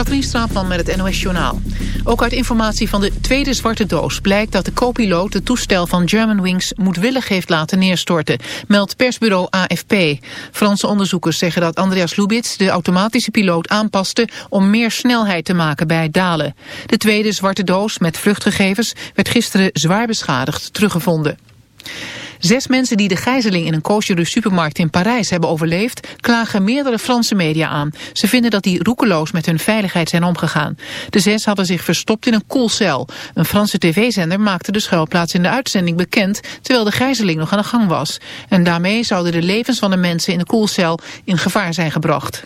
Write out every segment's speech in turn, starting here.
Katrien Straatman met het NOS Journaal. Ook uit informatie van de tweede zwarte doos blijkt dat de co-piloot het toestel van Germanwings moedwillig heeft laten neerstorten, meldt persbureau AFP. Franse onderzoekers zeggen dat Andreas Lubitz de automatische piloot aanpaste om meer snelheid te maken bij het dalen. De tweede zwarte doos met vluchtgegevens werd gisteren zwaar beschadigd teruggevonden. Zes mensen die de gijzeling in een kosher supermarkt in Parijs hebben overleefd, klagen meerdere Franse media aan. Ze vinden dat die roekeloos met hun veiligheid zijn omgegaan. De zes hadden zich verstopt in een koelcel. Een Franse tv-zender maakte de schuilplaats in de uitzending bekend, terwijl de gijzeling nog aan de gang was. En daarmee zouden de levens van de mensen in de koelcel in gevaar zijn gebracht.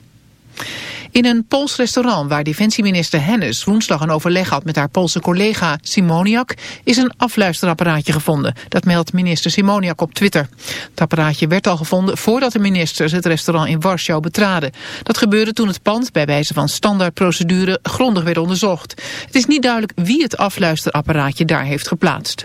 In een Pools restaurant waar defensieminister Hennis woensdag een overleg had met haar Poolse collega Simoniak is een afluisterapparaatje gevonden. Dat meldt minister Simoniak op Twitter. Het apparaatje werd al gevonden voordat de ministers het restaurant in Warschau betraden. Dat gebeurde toen het pand bij wijze van standaardprocedure grondig werd onderzocht. Het is niet duidelijk wie het afluisterapparaatje daar heeft geplaatst.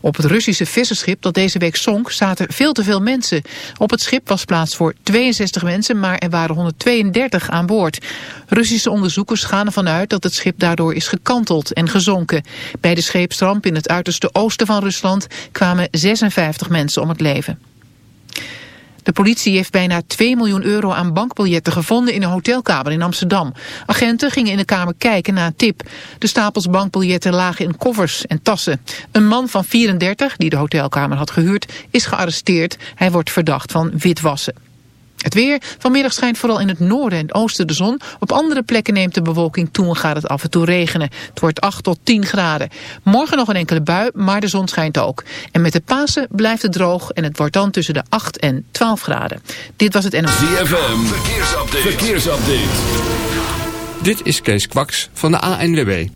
Op het Russische visserschip dat deze week zonk zaten veel te veel mensen. Op het schip was plaats voor 62 mensen, maar er waren 132 aan boord. Russische onderzoekers gaan ervan uit dat het schip daardoor is gekanteld en gezonken. Bij de scheepsramp in het uiterste oosten van Rusland kwamen 56 mensen om het leven. De politie heeft bijna 2 miljoen euro aan bankbiljetten gevonden in een hotelkamer in Amsterdam. Agenten gingen in de kamer kijken naar een tip. De stapels bankbiljetten lagen in koffers en tassen. Een man van 34, die de hotelkamer had gehuurd, is gearresteerd. Hij wordt verdacht van witwassen. Het weer. Vanmiddag schijnt vooral in het noorden en oosten de zon. Op andere plekken neemt de bewolking toe en gaat het af en toe regenen. Het wordt 8 tot 10 graden. Morgen nog een enkele bui, maar de zon schijnt ook. En met de Pasen blijft het droog en het wordt dan tussen de 8 en 12 graden. Dit was het NOS. ZFM. Verkeersupdate. Verkeersupdate. Dit is Kees Kwaks van de ANWB.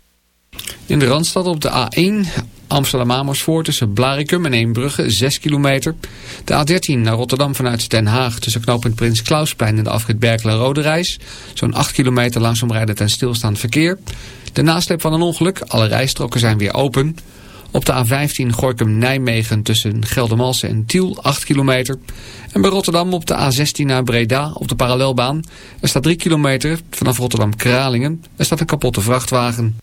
In de Randstad op de A1 Amsterdam-Amersfoort tussen Blarikum en Eembrugge 6 kilometer. De A13 naar Rotterdam vanuit Den Haag tussen knooppunt Prins Klausplein en de afrit Berkelen-Rode Reis. Zo'n 8 kilometer langzaam rijden ten stilstaand verkeer. De nasleep van een ongeluk, alle rijstroken zijn weer open. Op de A15 Gorkum-Nijmegen tussen Geldermalsen en Tiel 8 kilometer. En bij Rotterdam op de A16 naar Breda op de parallelbaan. Er staat 3 kilometer vanaf Rotterdam-Kralingen. Er staat een kapotte vrachtwagen.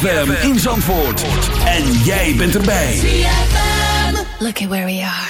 ZFM in Zandvoort. En jij bent erbij. ZFM. Look at where we are.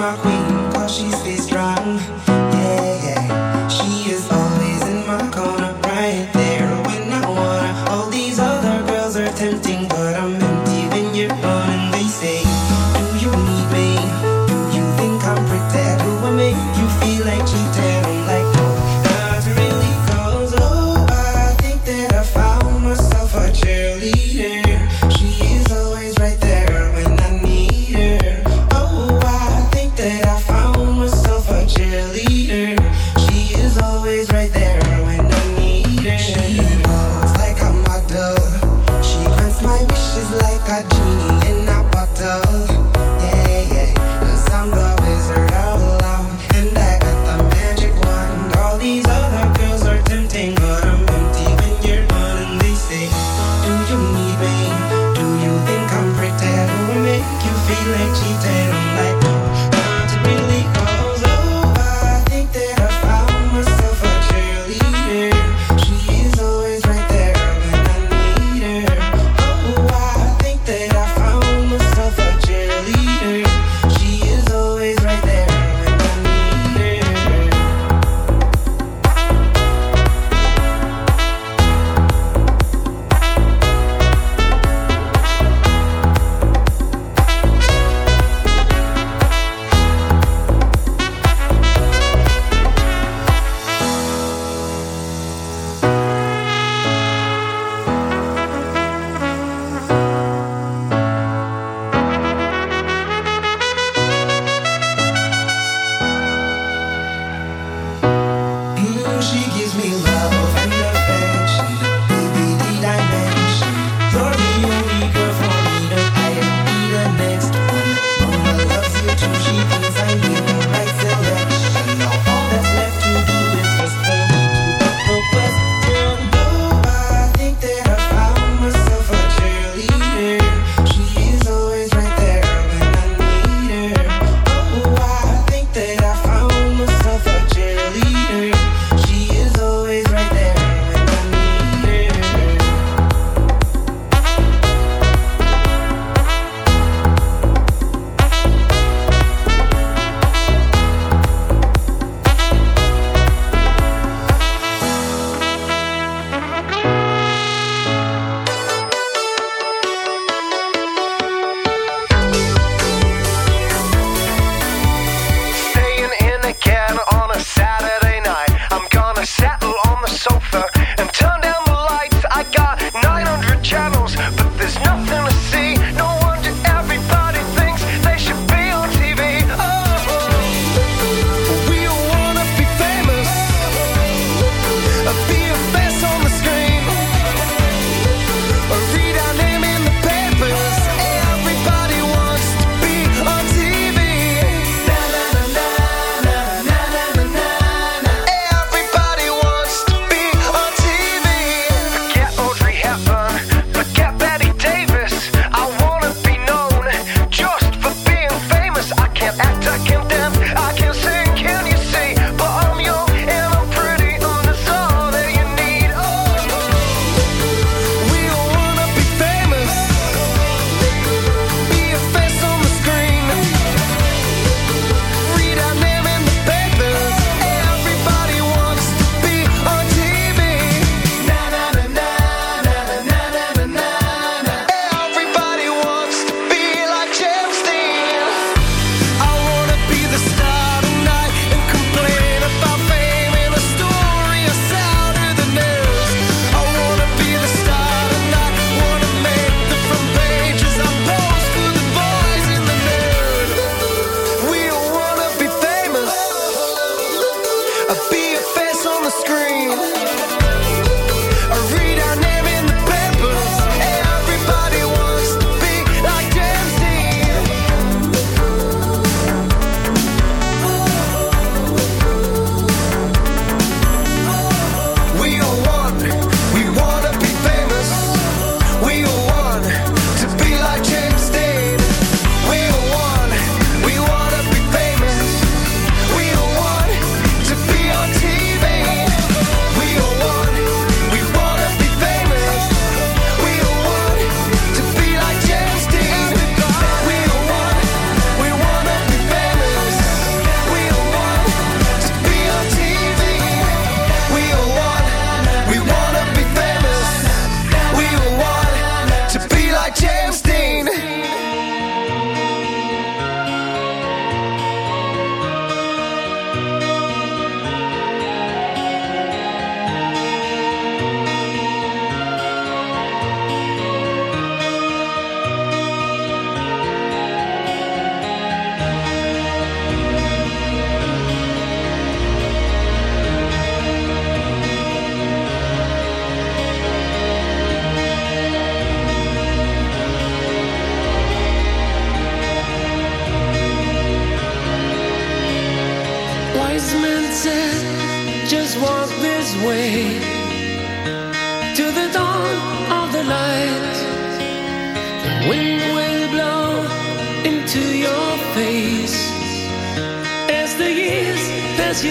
my queen.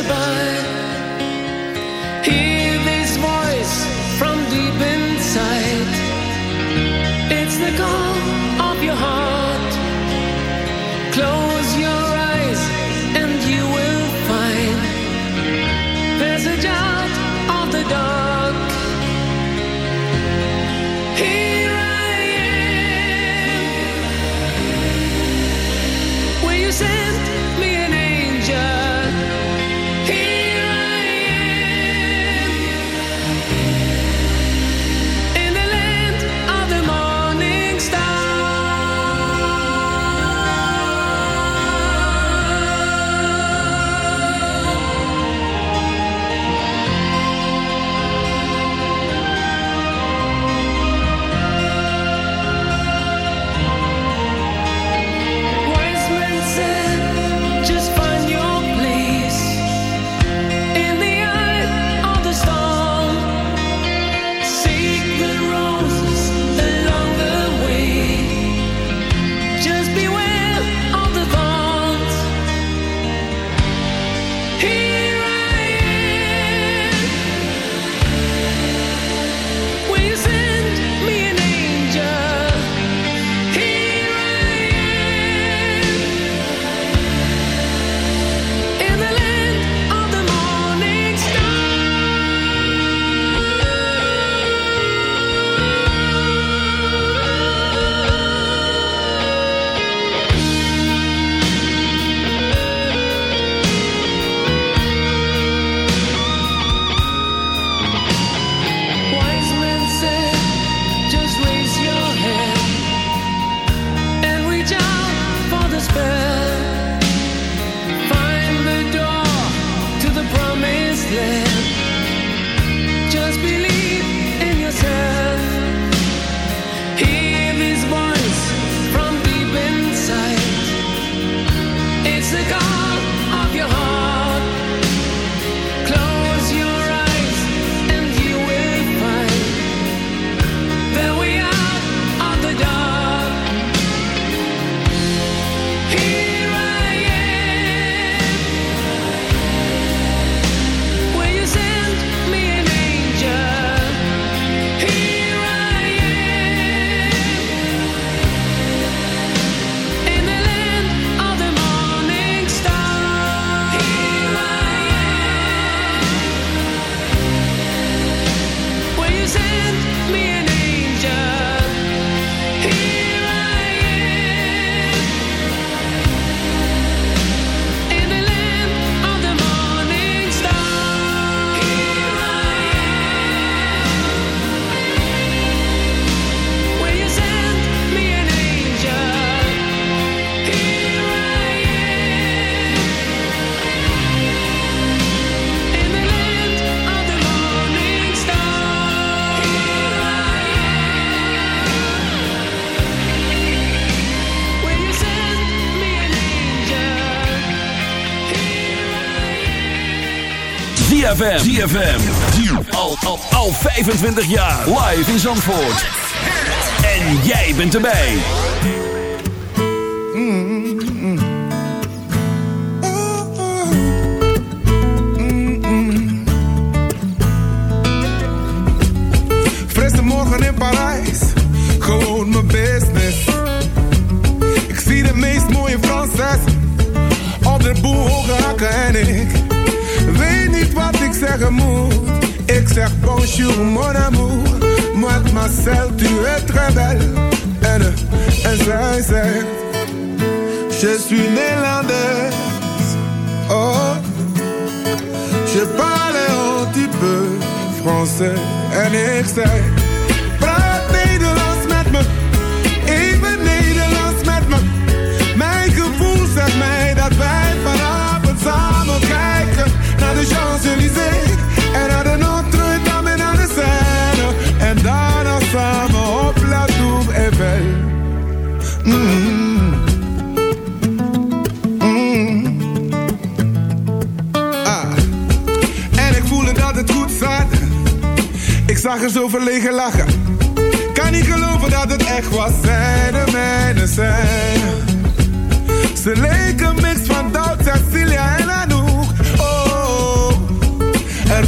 By. ZFM. ZFM. Al, al, al 25 jaar. Live in Zandvoort. En jij bent erbij. Frisse morgen in Parijs, gewoon mijn business. Ik zie de meest mooie Franses op de boel hakken en ik weet niet wat ik zeggen moet. Ik zeg mon amour, mademoiselle tu es très belle. En, en zij zegt, je suis néerlandaise. Oh, je parle un petit peu français. En ik zei, En aan de Notre-Dame en aan de Seine. En daarna samen op La Tour Eiffel. Mm. Mm. Ah. En ik voelde dat het goed zat. Ik zag er zo verlegen lachen. Kan niet geloven dat het echt was. Zij de mijne zijn. Ze leken mix van Doubt, Cecilia en Anouk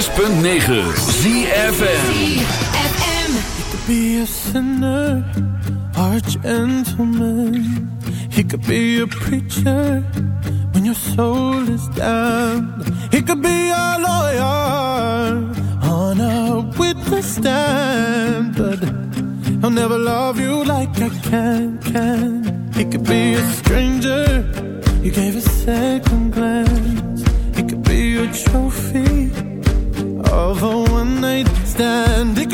106.9 ZFM ZFM You could be a sinner Or a gentleman He could be a preacher When your soul is down. He could be a lawyer On a witness stand But I'll never love you like I can, can. He could be a stranger You gave a second. stand. Ik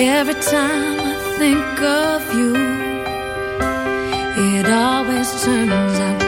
Every time I think of you, it always turns out.